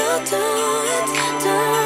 you do it, do it.